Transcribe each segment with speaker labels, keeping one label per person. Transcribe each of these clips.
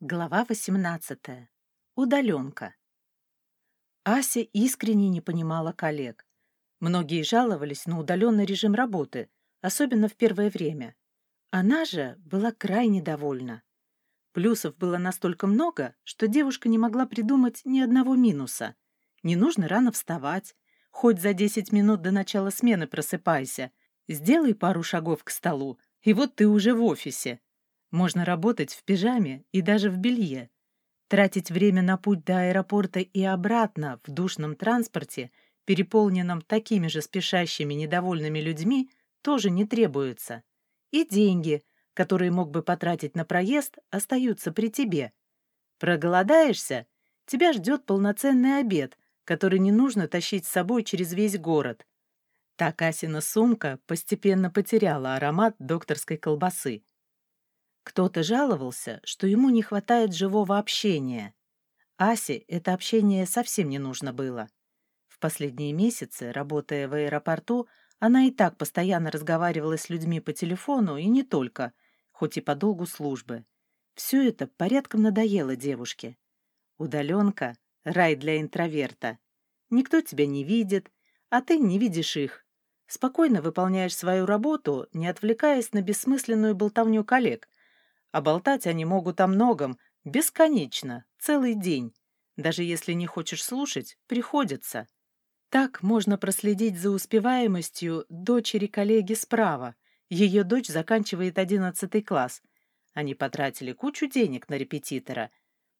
Speaker 1: Глава 18. Удаленка. Ася искренне не понимала коллег. Многие жаловались на удаленный режим работы, особенно в первое время. Она же была крайне довольна. Плюсов было настолько много, что девушка не могла придумать ни одного минуса. Не нужно рано вставать. Хоть за 10 минут до начала смены просыпайся. Сделай пару шагов к столу, и вот ты уже в офисе. Можно работать в пижаме и даже в белье. Тратить время на путь до аэропорта и обратно в душном транспорте, переполненном такими же спешащими недовольными людьми, тоже не требуется. И деньги, которые мог бы потратить на проезд, остаются при тебе. Проголодаешься? Тебя ждет полноценный обед, который не нужно тащить с собой через весь город. Так Асина сумка постепенно потеряла аромат докторской колбасы. Кто-то жаловался, что ему не хватает живого общения. Асе это общение совсем не нужно было. В последние месяцы, работая в аэропорту, она и так постоянно разговаривала с людьми по телефону, и не только, хоть и по долгу службы. Все это порядком надоело девушке. Удаленка — рай для интроверта. Никто тебя не видит, а ты не видишь их. Спокойно выполняешь свою работу, не отвлекаясь на бессмысленную болтовню коллег, а болтать они могут о многом, бесконечно, целый день. Даже если не хочешь слушать, приходится. Так можно проследить за успеваемостью дочери коллеги справа. Ее дочь заканчивает одиннадцатый класс. Они потратили кучу денег на репетитора.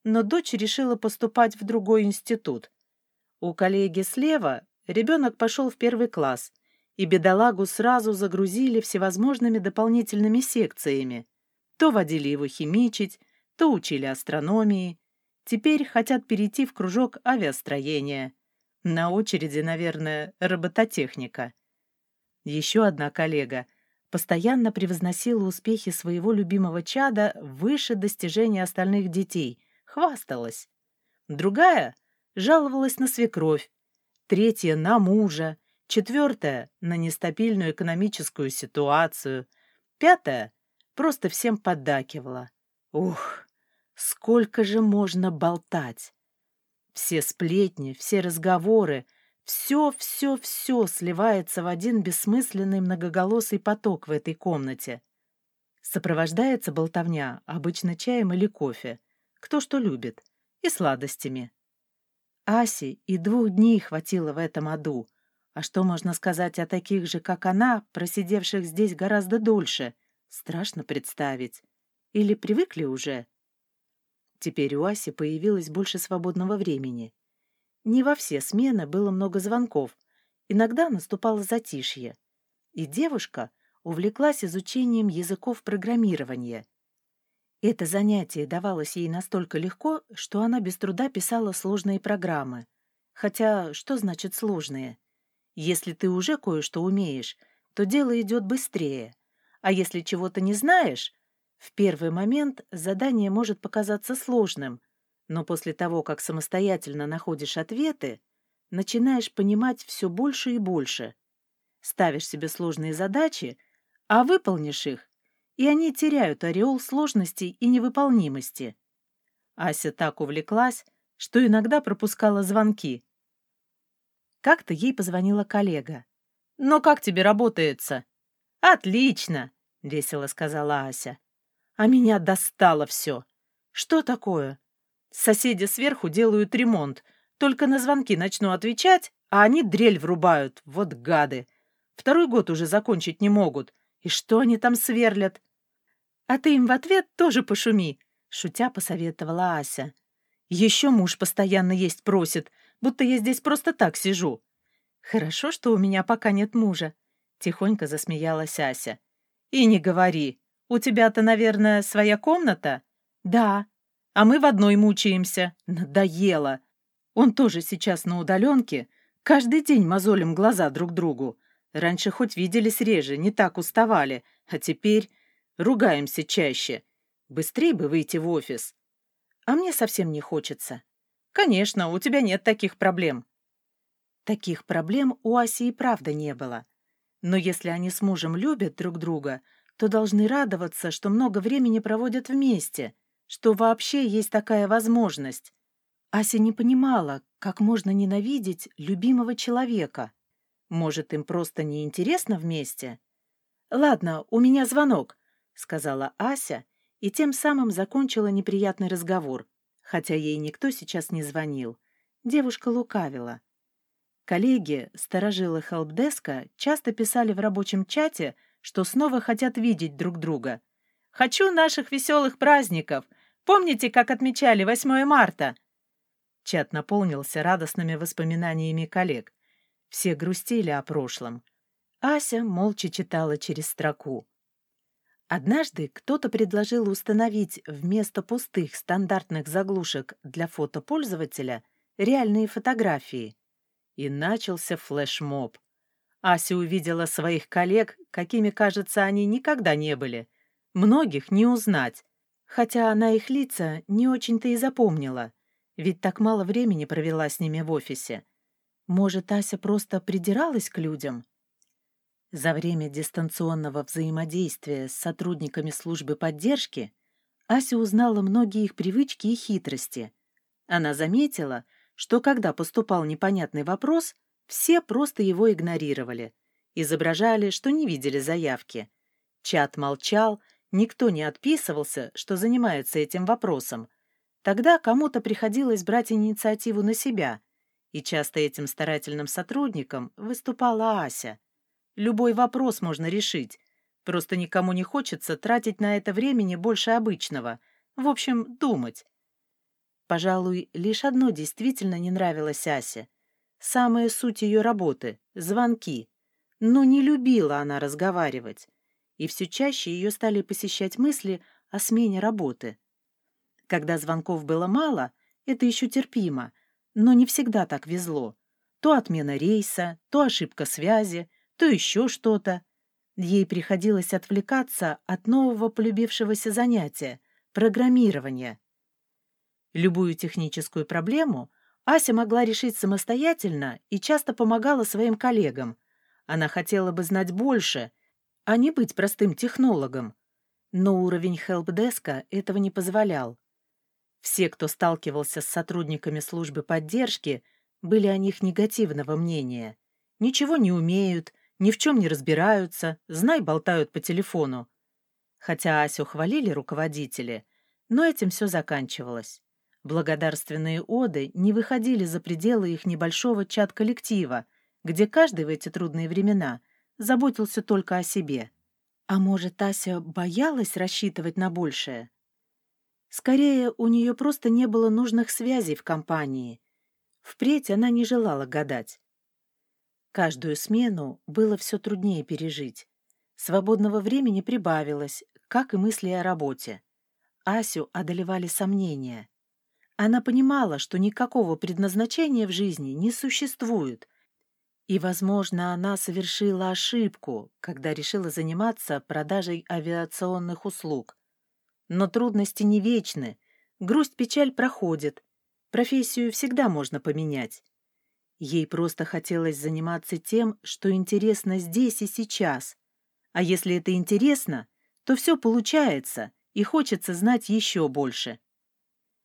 Speaker 1: Но дочь решила поступать в другой институт. У коллеги слева ребенок пошел в первый класс, и бедолагу сразу загрузили всевозможными дополнительными секциями. То водили его химичить, то учили астрономии. Теперь хотят перейти в кружок авиастроения. На очереди, наверное, робототехника. Еще одна коллега постоянно превозносила успехи своего любимого чада выше достижений остальных детей, хвасталась. Другая жаловалась на свекровь, третья — на мужа, четвертая — на нестабильную экономическую ситуацию, пятая просто всем поддакивала. Ух, сколько же можно болтать! Все сплетни, все разговоры, все-все-все сливается в один бессмысленный многоголосый поток в этой комнате. Сопровождается болтовня обычно чаем или кофе, кто что любит, и сладостями. Аси и двух дней хватило в этом аду. А что можно сказать о таких же, как она, просидевших здесь гораздо дольше — Страшно представить. Или привыкли уже? Теперь у Аси появилось больше свободного времени. Не во все смены было много звонков. Иногда наступало затишье. И девушка увлеклась изучением языков программирования. Это занятие давалось ей настолько легко, что она без труда писала сложные программы. Хотя что значит сложные? Если ты уже кое-что умеешь, то дело идет быстрее. А если чего-то не знаешь, в первый момент задание может показаться сложным, но после того, как самостоятельно находишь ответы, начинаешь понимать все больше и больше. Ставишь себе сложные задачи, а выполнишь их, и они теряют ореол сложности и невыполнимости. Ася так увлеклась, что иногда пропускала звонки. Как-то ей позвонила коллега. «Ну как тебе работается?» «Отлично!» — весело сказала Ася. «А меня достало все. Что такое? Соседи сверху делают ремонт. Только на звонки начну отвечать, а они дрель врубают. Вот гады. Второй год уже закончить не могут. И что они там сверлят?» «А ты им в ответ тоже пошуми», — шутя посоветовала Ася. «Еще муж постоянно есть просит, будто я здесь просто так сижу». «Хорошо, что у меня пока нет мужа. Тихонько засмеялась Ася. «И не говори. У тебя-то, наверное, своя комната?» «Да. А мы в одной мучаемся. Надоело. Он тоже сейчас на удаленке. Каждый день мозолим глаза друг другу. Раньше хоть виделись реже, не так уставали. А теперь ругаемся чаще. Быстрее бы выйти в офис. А мне совсем не хочется. Конечно, у тебя нет таких проблем». Таких проблем у Аси и правда не было. Но если они с мужем любят друг друга, то должны радоваться, что много времени проводят вместе. что вообще есть такая возможность. Ася не понимала, как можно ненавидеть любимого человека. Может, им просто неинтересно вместе? «Ладно, у меня звонок», — сказала Ася, и тем самым закончила неприятный разговор, хотя ей никто сейчас не звонил. Девушка лукавила. Коллеги, сторожилы хелпдеска, часто писали в рабочем чате, что снова хотят видеть друг друга. «Хочу наших веселых праздников! Помните, как отмечали 8 марта?» Чат наполнился радостными воспоминаниями коллег. Все грустили о прошлом. Ася молча читала через строку. Однажды кто-то предложил установить вместо пустых стандартных заглушек для фотопользователя реальные фотографии. И начался флешмоб. Ася увидела своих коллег, какими, кажется, они никогда не были. Многих не узнать, хотя она их лица не очень-то и запомнила, ведь так мало времени провела с ними в офисе. Может, Ася просто придиралась к людям? За время дистанционного взаимодействия с сотрудниками службы поддержки Ася узнала многие их привычки и хитрости. Она заметила, что когда поступал непонятный вопрос, все просто его игнорировали, изображали, что не видели заявки. Чат молчал, никто не отписывался, что занимается этим вопросом. Тогда кому-то приходилось брать инициативу на себя — и часто этим старательным сотрудником выступала Ася. Любой вопрос можно решить. Просто никому не хочется тратить на это времени больше обычного. В общем, думать. Пожалуй, лишь одно действительно не нравилось Асе. Самая суть ее работы — звонки. Но не любила она разговаривать. И все чаще ее стали посещать мысли о смене работы. Когда звонков было мало, это еще терпимо — но не всегда так везло. То отмена рейса, то ошибка связи, то еще что-то. Ей приходилось отвлекаться от нового полюбившегося занятия — программирования. Любую техническую проблему Ася могла решить самостоятельно и часто помогала своим коллегам. Она хотела бы знать больше, а не быть простым технологом. Но уровень хелпдеска этого не позволял. Все, кто сталкивался с сотрудниками службы поддержки, были о них негативного мнения. Ничего не умеют, ни в чем не разбираются, знай, болтают по телефону. Хотя Асю хвалили руководители, но этим все заканчивалось. Благодарственные оды не выходили за пределы их небольшого чат-коллектива, где каждый в эти трудные времена заботился только о себе. А может, Ася боялась рассчитывать на большее? Скорее, у нее просто не было нужных связей в компании. Впредь она не желала гадать. Каждую смену было все труднее пережить. Свободного времени прибавилось, как и мысли о работе. Асю одолевали сомнения. Она понимала, что никакого предназначения в жизни не существует, и, возможно, она совершила ошибку, когда решила заниматься продажей авиационных услуг. Но трудности не вечны, грусть-печаль проходит, профессию всегда можно поменять. Ей просто хотелось заниматься тем, что интересно здесь и сейчас. А если это интересно, то все получается, и хочется знать еще больше.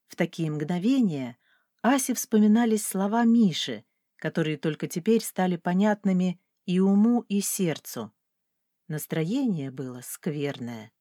Speaker 1: В такие мгновения Асе вспоминались слова Миши, которые только теперь стали понятными и уму, и сердцу. Настроение было скверное.